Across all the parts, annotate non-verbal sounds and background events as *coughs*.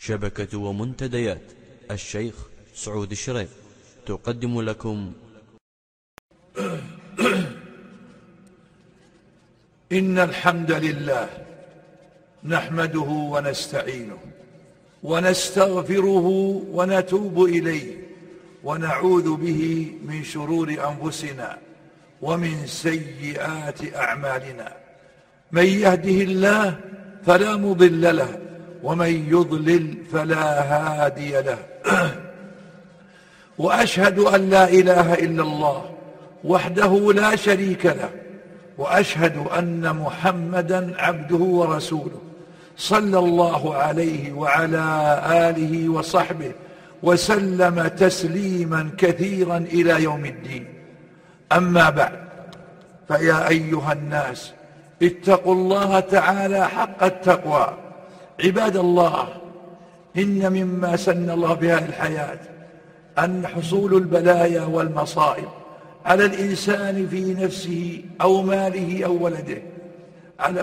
شبكة ومنتديات. الشيخ سعود الشريف تقدم لكم. *coughs* إن الحمد لله نحمده ونستعينه ونستغفره ونتوب إليه ونعوذ به من شرور أنفسنا ومن سيئات أعمالنا. من يهده الله فلا مضل له ومن يضلل فلا هادي له. وأشهد أن لا إله إلا الله وحده لا شريك له. وأشهد أن محمدا عبده ورسوله صلى الله عليه وعلى آله وصحبه وسلم تسليما كثيرا إلى يوم الدين. أما بعد فيا أيها الناس اتقوا الله تعالى حق التقوى. عباد الله إن مما سن الله بهذه الحياة أن حصول البلايا والمصائب على الإنسان في نفسه أو ماله أو ولده. على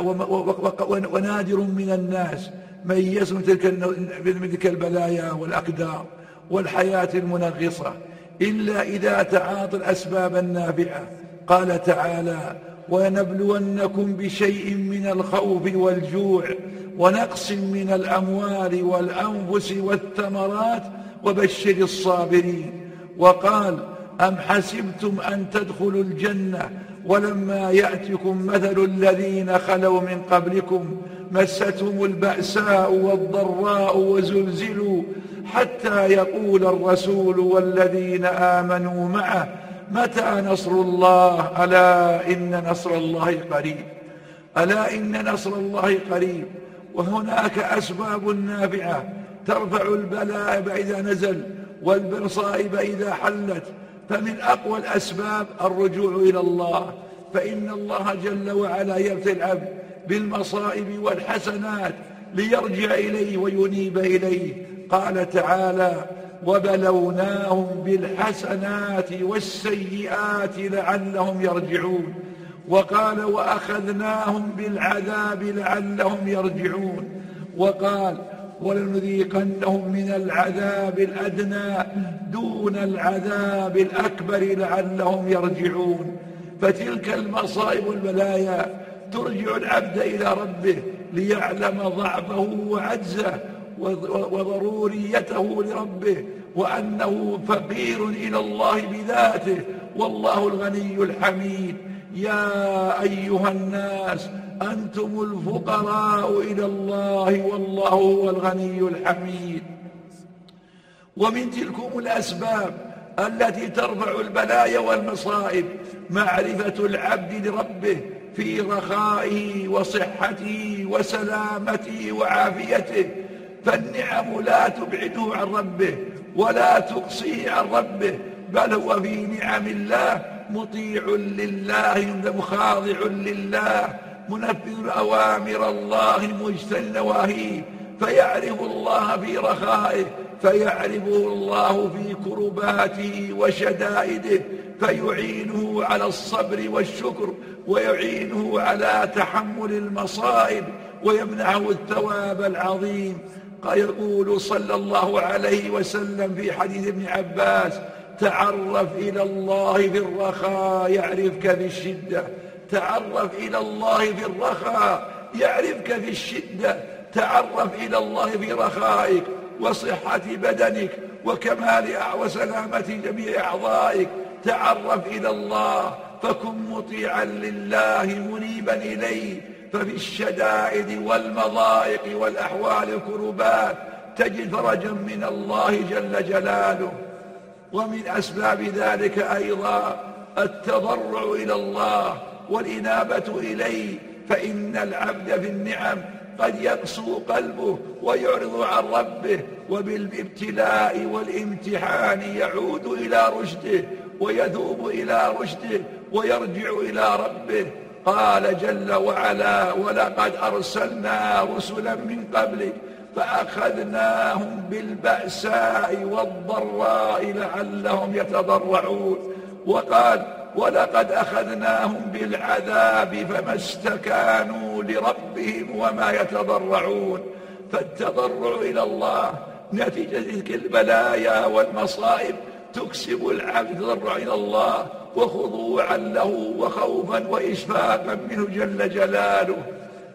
ونادر من الناس من يسم تلك البلايا والأقدار والحياة المنغصة إلا إذا تعاطى الأسباب النافعة. قال تعالى ونبلونكم بشيء من الخوف والجوع ونقص من الأموال والأنفس والثمرات وبشر الصابرين. وقال أم حسبتم أن تدخلوا الجنة ولما يأتكم مثل الذين خلوا من قبلكم؟ مستهم البأساء والضراء وزلزلوا حتى يقول الرسول والذين آمنوا معه متى نصر الله؟ ألا إن نصر الله قريب. ألا إن نصر الله قريب. وهناك أسباب نافعة ترفع البلاء إذا نزل والمصائب إذا حلت. فمن أقوى الأسباب الرجوع إلى الله. فإن الله جل وعلا يبتلي العبد بالمصائب والحسنات ليرجع إليه وينيب إليه. قال تعالى وبلوناهم بالحسنات والسيئات لعلهم يرجعون. وقال وأخذناهم بالعذاب لعلهم يرجعون. وقال ولنذيقنهم من العذاب الأدنى دون العذاب الأكبر لعلهم يرجعون. فتلك المصائب والبلايا ترجع العبد إلى ربه ليعلم ضعفه وعجزه وضروريته لربه وأنه فقير إلى الله بذاته. والله الغني الحميد. يا أيها الناس أنتم الفقراء إلى الله والله هو الغني الحميد. ومن تلكم الأسباب التي ترفع البلايا والمصائب معرفة العبد لربه في رخائه وصحته وسلامته وعافيته. فالنعم لا تبعده عن ربه ولا تقصيه عن ربه بل هو في نعم الله مطيع لله مخاضع لله منفذ أوامر الله مجتل نواهيه فيعرف الله في رخائه فيعرفه الله في كرباته وشدائده فيعينه على الصبر والشكر ويعينه على تحمل المصائب ويمنعه الثواب العظيم. يقول صلى الله عليه وسلم في حديث ابن عباس تعرف إلى الله في الرخاء يعرفك في الشدة تعرف إلى الله في الرخاء يعرفك في الشدة تعرف إلى الله في رخائك وصحة بدنك وكمال وسلامة جميع أعضائك تعرف إلى الله فكن مطيعا لله منيبا إليه ففي الشدائد والمضايق والأحوال الكربات تجد فرجا من الله جل جلاله. ومن أسباب ذلك أيضا التضرع إلى الله والإنابة إليه. فإن العبد في النعم قد يقسو قلبه ويعرض عن ربه وبالابتلاء والامتحان يعود إلى رشده ويذوب إلى رشده ويرجع إلى ربه. قال جل وعلا ولقد أرسلنا رسلا من قبلك فأخذناهم بالبأساء والضراء لعلهم يتضرعون. وقال ولقد أخذناهم بالعذاب فما استكانوا لربهم وما يتضرعون. فالتضرع إلى الله نتيجة تلك البلايا والمصائب. تكسب العبد تضرع إلى الله وخضوعا له وخوفا وإشفاقا منه جل جلاله.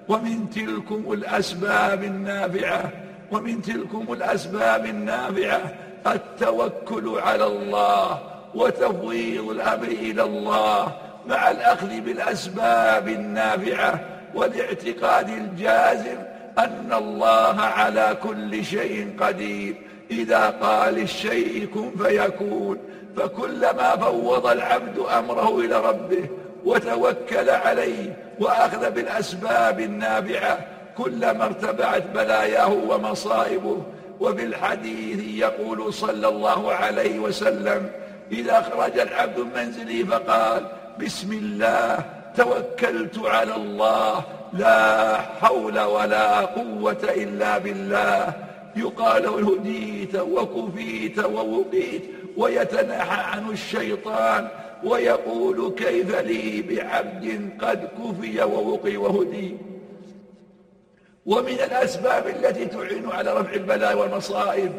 ومن تلكم الأسباب النافعة ومن تلكم الأسباب النافعة التوكل على الله وتفويض الأمر إلى الله مع الأخذ بالأسباب النافعة والاعتقاد الجازم أن الله على كل شيء قدير. إذا قال الشيء كن فيكون فكلما فوض العبد أمره إلى ربه وتوكل عليه وأخذ بالأسباب النافعة كلما ارتفعت بلاياه ومصائبه. وفي الحديث يقول صلى الله عليه وسلم إذا خرج العبد من منزله فقال بسم الله توكلت على الله لا حول ولا قوة إلا بالله. يقال هديت وكفيت ووقيت ويتنحى عنه الشيطان ويقول كيف لي بعبد قد كفي ووقي وهدي. ومن الأسباب التي تعين على رفع البلاء والمصائب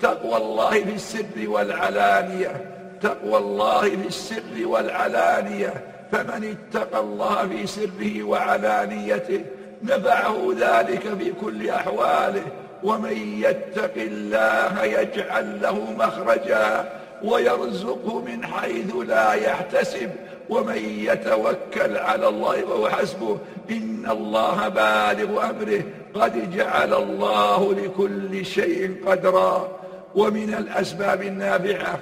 تقوى الله في السر والعلانية. تقوى الله في السر والعلانية. فمن اتقى الله في سره وعلانيته نفعه ذلك في كل أحواله. ومن يتق الله يجعل له مخرجا ويرزقه من حيث لا يحتسب. ومن يتوكل على الله فهو حسبه إن الله بالغ أمره. قد جعل الله لكل شيء قدرا. ومن الأسباب النافعة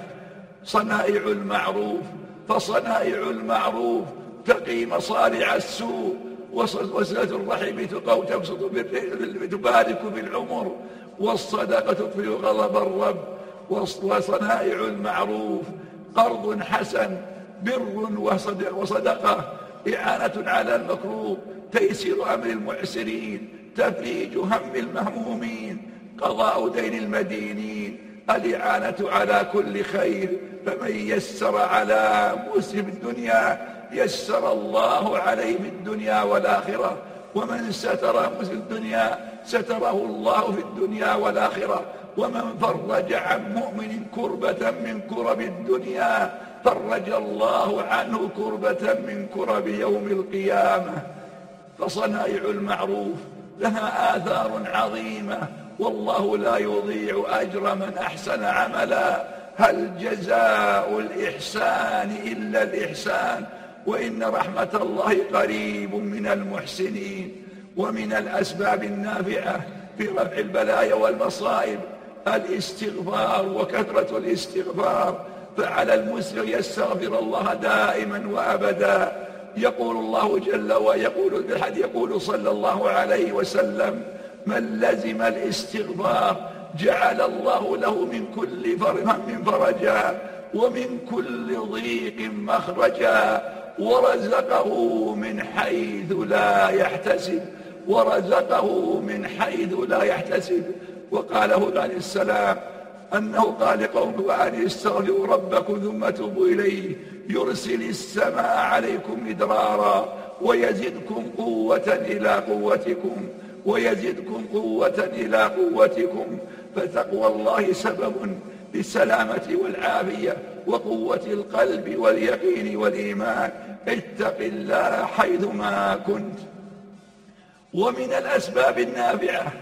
صنائع المعروف. فصنائع المعروف تقي مصارع السوء. وصلة الرحم تبسط تبارك في العمر والصدقة تطفئ غضب الرب وصنائع المعروف قرض حسن بر وصدقة إعانة على المكروه تيسير أمر المعسرين تفريج هم المهمومين قضاء دين المدينين الإعانة على كل خير فمن يسر على مسلم الدنيا يسر الله عليه في الدنيا والآخرة. ومن ستر مسلم الدنيا ستره الله في الدنيا والآخرة. ومن فرج عن مؤمن كربة من كرب الدنيا فرج الله عنه كربة من كرب يوم القيامة. فصنائع المعروف لها آثار عظيمة. والله لا يضيع أجر من أحسن عملا. هل جزاء الإحسان إلا الإحسان؟ وإن رحمة الله قريب من المحسنين ومن الأسباب النافعة في رفع البلايا والمصائب الاستغفار وكثرة الاستغفار. فعلى المسلم يستغفر الله دائما وأبدا. يقول الله جل ويقول بالحد يقول صلى الله عليه وسلم من لزم الاستغفار جعل الله له من كل هم فرجا ومن كل ضيق مخرجا. ورزقه من حيث لا يحتسب ورزقه من حيث لا يحتسب. وقال هود عليه السلام أنه قال لقومه وأن استغفروا ربكم ثم توبوا إليه يرسل السماء عليكم مدرارا ويزدكم قوة إلى قوتكم ويزدكم قوة إلى قوتكم فتقوى الله سبب للسلامة والعافية وقوة القلب واليقين والإيمان. اتق الله حيثما كنت. ومن الأسباب النافعة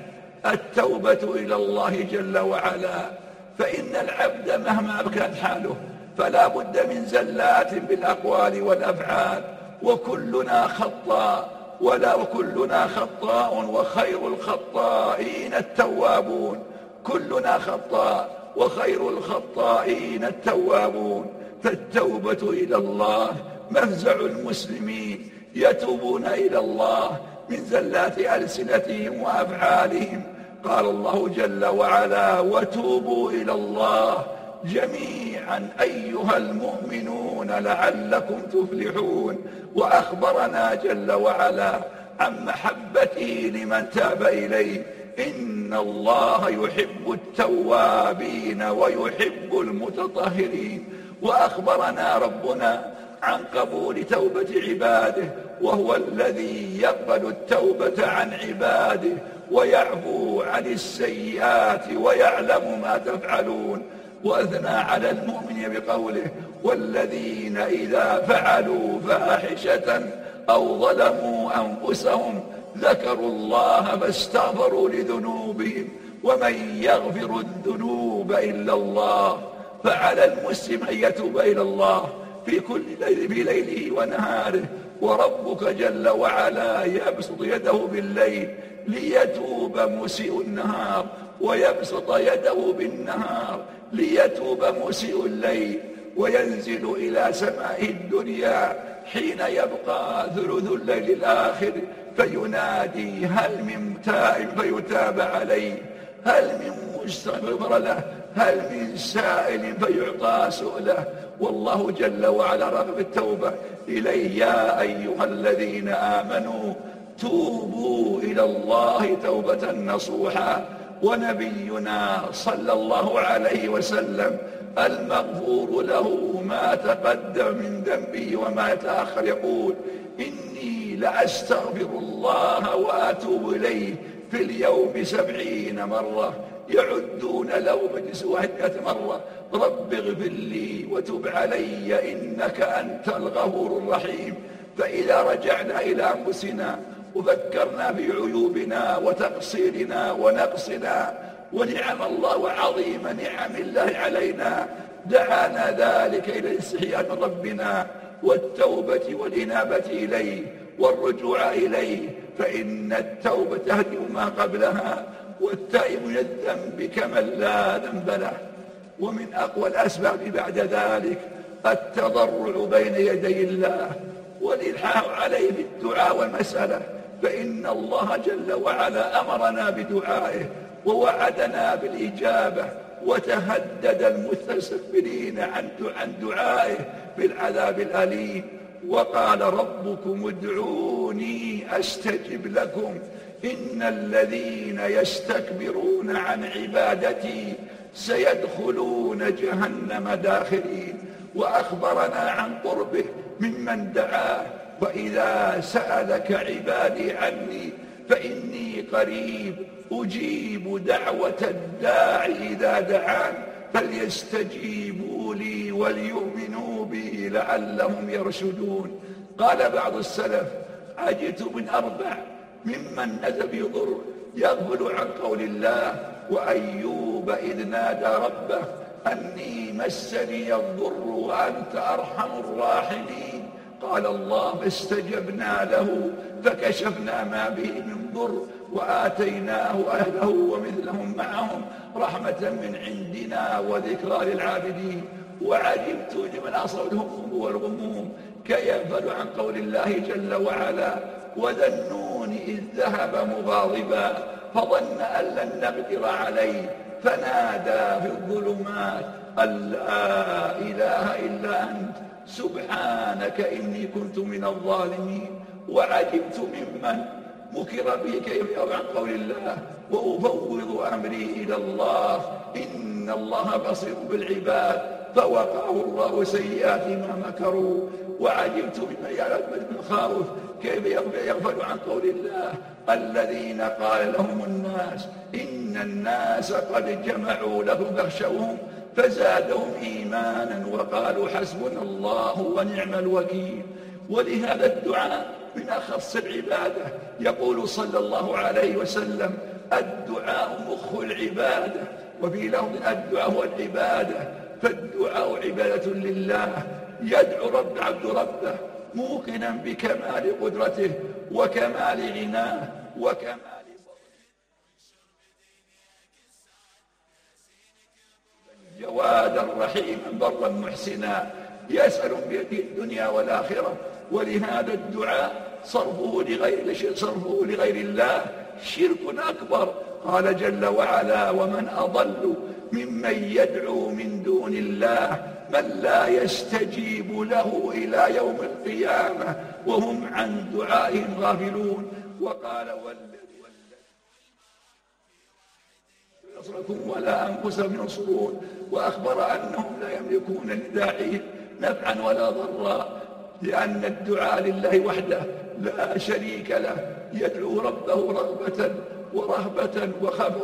التوبة إلى الله جل وعلا. فإن العبد مهما كانت حاله فلا بد من زلات بالأقوال والأفعال. وكلنا خطاء ولا وكلنا خطاء وخير الخطائين التوابون. كلنا خطاء. وخير الخطائين التوابون فالتوبة إلى الله مفزع المسلمين. يتوبون إلى الله من زلات ألسنتهم وأفعالهم. قال الله جل وعلا وتوبوا إلى الله جميعا أيها المؤمنون لعلكم تفلحون. وأخبرنا جل وعلا عن محبته لمن تاب إليه. إن الله يحب التوابين ويحب المتطهرين. وأخبرنا ربنا عن قبول توبة عباده وهو الذي يقبل التوبة عن عباده ويعفو عن السيئات ويعلم ما تفعلون. وأثنى على المؤمن بقوله والذين إذا فعلوا فاحشة أو ظلموا أنفسهم ذكروا الله فاستغفروا لذنوبهم ومن يغفر الذنوب إلا الله فعلى المسلم أن يتوب إلى الله في كل ليل ليله ونهاره. وربك جل وعلا يبسط يده بالليل ليتوب مسيء النهار ويبسط يده بالنهار ليتوب مسيء الليل وينزل إلى سماء الدنيا حين يبقى ثلث الليل الآخر فينادي هل من تائب فيتاب عليه هل من مستغفر له هل من سائل فيعطى سؤله؟ والله جل وعلا رغب التوبة إليه. يا أيها الذين آمنوا توبوا إلى الله توبة نصوحا. ونبينا صلى الله عليه وسلم المغفور له ما تقدم من ذنبه وما يتأخر يقول إني لأستغفر الله وأتوب إليه في اليوم سبعين مرة. يعدون له مجلس واحدة مرة. رب اغفر لي وتب علي إنك أنت الغفور الرحيم. فإذا رجعنا إلى أنفسنا وفكرنا في عيوبنا وتقصيرنا ونقصنا ونعم الله وعظيم نعم الله علينا دعانا ذلك إلى الاستحياء من ربنا والتوبة والإنابة إليه. والرجوع إليه فإن التوبة تهدم ما قبلها والتائب من الذنب كمن لا ذنب له. ومن أقوى الأسباب بعد ذلك التضرع بين يدي الله والإلحاح عليه بالدعاء والمسألة. فإن الله جل وعلا أمرنا بدعائه ووعدنا بالإجابة وتهدد المستكبرين عن دعائه بالعذاب الأليم. وقال ربكم ادعوني أستجب لكم إن الذين يستكبرون عن عبادتي سيدخلون جهنم داخلين وأخبرنا عن قربه ممن دعاه وإذا سألك عبادي عني فإني قريب أجيب دعوة الداعي إذا دعان فليستجيبوا لي وليؤمنوا بي لعلهم يرشدون. قال بعض السلف عجت من أربع ممن نزل بضر يغفل عن قول الله وأيوب إذ نادى ربه أني مسني الضر وأنت أرحم الراحمين. قال الله فاستجبنا له فكشفنا ما به من ضر وآتيناه أهله ومثلهم معهم رحمة من عندنا وذكرى للعابدين. وعجبت لمن أصاب الهموم والغموم كي يغفل عن قول الله جل وعلا وذا النون إذ ذهب مغاضبا فظن أن لن نقدر عليه فنادى في الظلمات أن لا إله إلا أنت سبحانك إني كنت من الظالمين وعجبت ممن مكر به كيف عن قول الله وأفوض أمري إلى الله إن الله بصير بالعباد. فوقاه الله سيئات ما مكروا وعجبت ممن يعلم بالمخاوف كيف يغفل عن قول الله؟ الذين قال لهم الناس إن الناس قد جمعوا لهم فاخشوهم فزادهم إيمانا وقالوا حسبنا الله ونعم الوكيل. ولهذا الدعاء من أخص العبادة. يقول صلى الله عليه وسلم الدعاء مخ العبادة. وفي لفظ الدعاء هو العبادة. فالدعاء عبادة لله. يدعو رب عبد ربه موقنا بكمال قدرته وكمال غناه وكمال جوادا رحيما برا محسنا. يسأل بيده الدنيا والآخرة. ولهذا الدعاء صرفه لغير صرفه لغير الله. شرك أكبر. قال جل وعلا ومن أضل ممن يدعو من دون الله من لا يستجيب له إلى يوم القيامة وهم عن دعائهم غافلون. وقال والذي يصركم ولا أنفسهم ينصرون وأخبر أنهم لا يملكون لداعيهم نفعا ولا ضرا لأن الدعاء لله وحده لا شريك له يدعو ربه رغبة ورهبة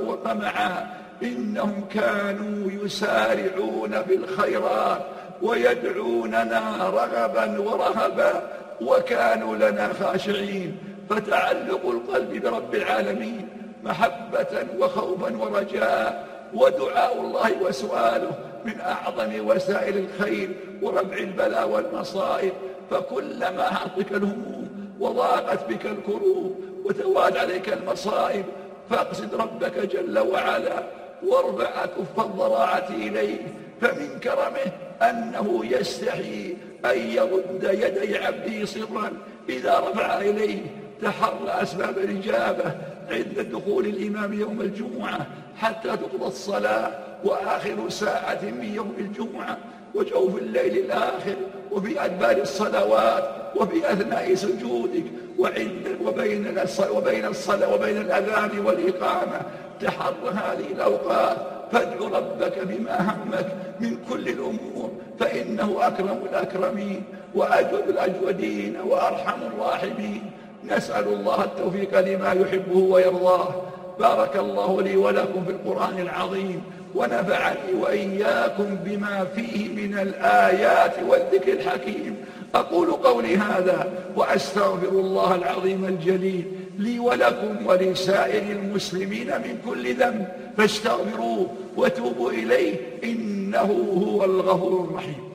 وطمعا. إنهم كانوا يسارعون بالخيرات ويدعوننا رغبا ورهبا وكانوا لنا خاشعين. فتعلق القلب برب العالمين محبة وخوفا ورجاء ودعاء الله وسؤاله من أعظم وسائل الخير وربع البلاء والمصائب. فكلما حطك الهموم وضاقت بك الكروب وتواد عليك المصائب فاقصد ربك جل وعلا وارفع كف الضراعة إليه فمن كرمه أنه يستحي أن يرد يدي عبده سرا إذا رفع إليه تحرى أسباب الإجابة عند دخول الإمام يوم الجمعة حتى تقضى الصلاة وآخر ساعة من يوم الجمعة وجوف الليل الآخر وفي أدبار الصلوات وفي أثناء سجودك وعند وبين وبين الصلاة وبين الأذان والإقامة. تحر هذه الأوقات. فادع ربك بما همك من كل الأمور فإنه أكرم الأكرمين وأجود الأجودين وأرحم الراحمين. نسأل الله التوفيق لما يحبه ويرضاه. بارك الله لي ولكم في القرآن العظيم. ونفعني وإياكم بما فيه من الآيات والذكر الحكيم. أقول قولي هذا وأستغفر الله العظيم الجليل لي ولكم ولسائر المسلمين من كل ذنب. فاستغفروه وتوبوا إليه إنه هو الغفور الرحيم.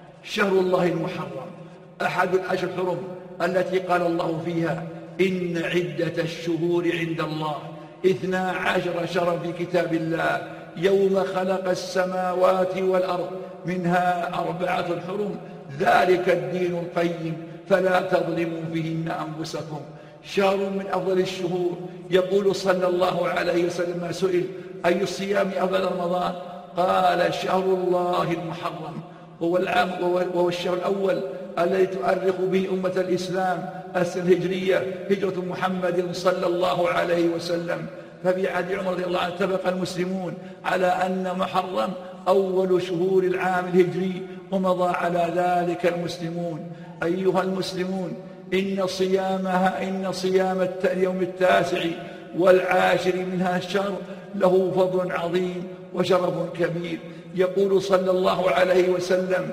شهر الله المحرم أحد الأشهر الحرم التي قال الله فيها إن عدة الشهور عند الله اثنا عشر شهرا في كتاب الله يوم خلق السماوات والأرض منها أربعة حرم ذلك الدين القيم فلا تظلموا فيهن أنفسكم. شهر من أفضل الشهور. يقول صلى الله عليه وسلم سئل أي الصيام أفضل رمضان؟ قال شهر الله المحرم. هو العام وهو الشهر الأول الذي تؤرخ به أمة الإسلام السنة الهجرية هجرة محمد صلى الله عليه وسلم. ففي عهد عمر رضي الله عنه اتفق المسلمون على أن محرم أول شهور العام الهجري ومضى على ذلك المسلمون. أيها المسلمون إن صيامها إن صيام اليوم التاسع والعاشر منها الشهر له فضل عظيم وشرف كبير. يقول صلى الله عليه وسلم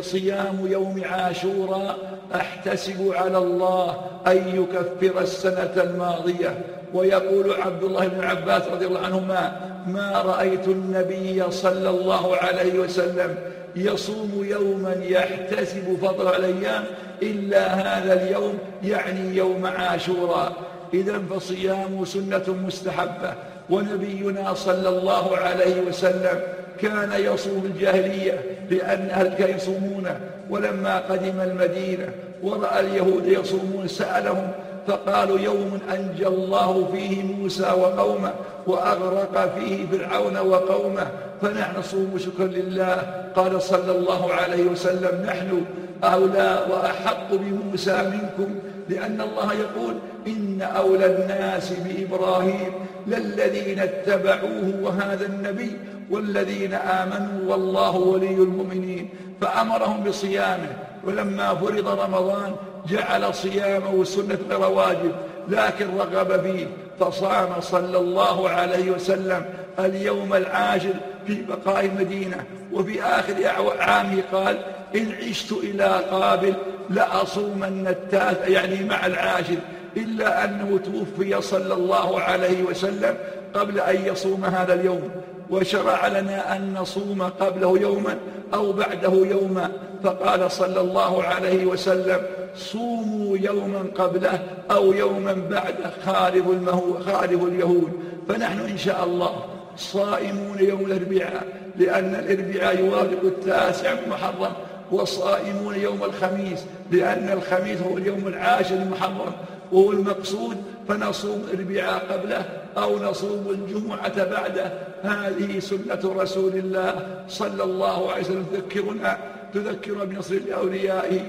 صيام يوم عاشوراء أحتسب على الله أن يكفر السنة الماضية. ويقول عبد الله بن عباس رضي الله عنهما ما رأيت النبي صلى الله عليه وسلم يصوم يوما يحتسب فضل الأيام إلا هذا اليوم يعني يوم عاشوراء. إذا فصيام سنة مستحبة ونبينا صلى الله عليه وسلم كان يصوم الجاهلية لأن أهل كان يصومونه ولما قدم المدينة ورأى اليهود يصومون سألهم فقالوا يوم أنجى الله فيه موسى وقومه وأغرق فيه فرعون وقومه فنحن نصوم شكرا لله. قال صلى الله عليه وسلم نحن أولى وأحق بموسى منكم لأن الله يقول إن أولى الناس بإبراهيم للذين اتبعوه وهذا النبي والذين آمنوا والله ولي المؤمنين فأمرهم بصيامه ولما فرض رمضان جعل صيامه سنة غير واجب لكن رغب فيه فصام صلى الله عليه وسلم اليوم العاشر في بقاء المدينة وفي آخر عامه قال إن عشت إلى قابل لأصومن التاسع يعني مع العاشر إلا أنه توفي صلى الله عليه وسلم قبل أن يصوم هذا اليوم. وشرع لنا أن نصوم قبله يوما أو بعده يوما. فقال صلى الله عليه وسلم صوموا يوما قبله أو يوما بعده خالف, خالف اليهود. فنحن إن شاء الله صائمون يوم الأربعاء لأن الأربعاء يوافق التاسع محرم. وصائمون يوم الخميس لأن الخميس هو اليوم العاشر من محرم وهو المقصود فنصوم الاربعاء قبله أو نصوم الجمعة بعده. هذه سنة رسول الله صلى الله عليه وسلم. تذكرنا تذكر بنصر لأوليائه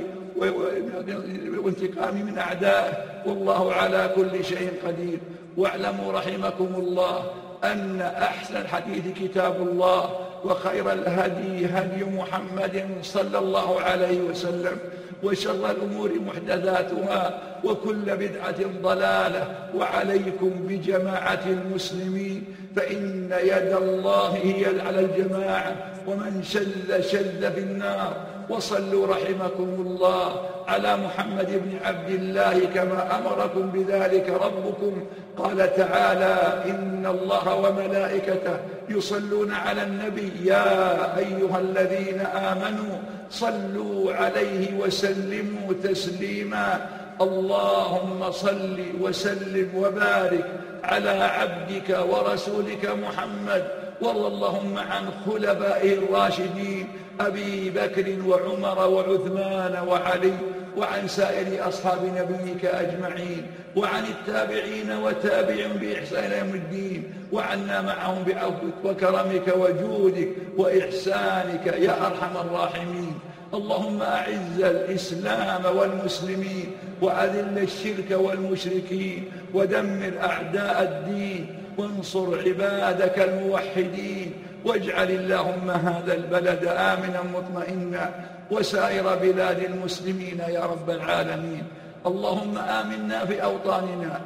وانتقام من أعدائه والله على كل شيء قدير. واعلموا رحمكم الله أن أحسن الحديث كتاب الله. وخير الهدي هدي محمد صلى الله عليه وسلم وشر الأمور محدثاتها وكل بدعة ضلالة وعليكم بجماعة المسلمين فإن يد الله هي على الجماعة ومن شذ شذ في النار. وصلوا رحمكم الله على محمد بن عبد الله كما أمركم بذلك ربكم. قال تعالى إن الله وملائكته يصلون على النبي يا أيها الذين آمنوا صلوا عليه وسلموا تسليما اللهم صل وسلم وبارك على عبدك ورسولك محمد وارض اللهم عن خلفائه الراشدين أبي بكر وعمر وعثمان وعلي وعن سائر أصحاب نبيك أجمعين وعن التابعين وتابعهم بإحسان يوم الدين وعنا معهم بعفوك وكرمك وجودك وإحسانك يا أرحم الراحمين. اللهم أعز الإسلام والمسلمين وأذل الشرك والمشركين ودمر أعداء الدين وانصر عبادك الموحدين واجعل اللهم هذا البلد آمنا مطمئنا وسائر بلاد المسلمين يا رب العالمين. اللهم آمنا في أوطاننا.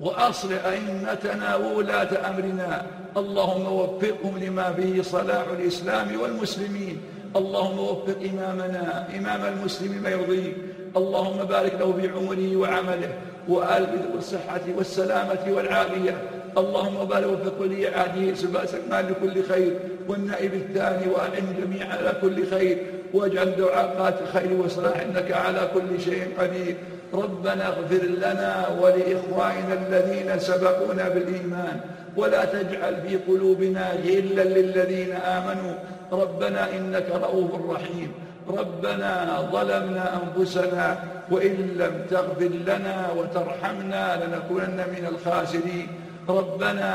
وأصل أئمتنا وولاة أمرنا. اللهم وفقهم لما فيه صلاح الإسلام والمسلمين. اللهم وفق إمامنا. إمام المسلم ما يرضيك. اللهم بارك له في عمره وعمله. وآله بالصحة والسلامة والعافية. اللهم بارك وفق ولي عهده سكمان لكل خير والنائب الثاني وأعن جميعا على كل خير واجعل دعاءات الخير وصلاح إنك على كل شيء قدير. ربنا اغفر لنا ولإخواننا الذين سبقونا بالإيمان ولا تجعل في قلوبنا غلا للذين آمنوا. ربنا إنك رؤوف رحيم. ربنا ظلمنا أنفسنا وإن لم تغفر لنا وترحمنا لنكونن من الخاسرين. ربنا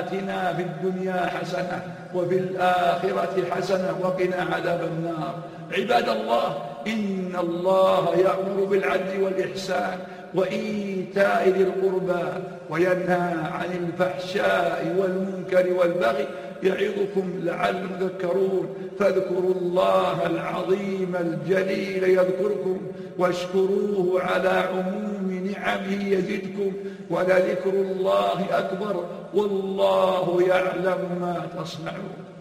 آتنا في الدنيا حسنة وفي الآخرة حسنة وقنا عذاب النار. عباد الله إن الله يأمر بالعدل والإحسان وإيتاء ذي القربى وينهى عن الفحشاء والمنكر والبغي يعظكم لعلكم تذكرون. فاذكروا الله العظيم الجليل يذكركم واشكروه على عموم نعمه يزدكم ولذكر الله أكبر والله يعلم ما تصنعون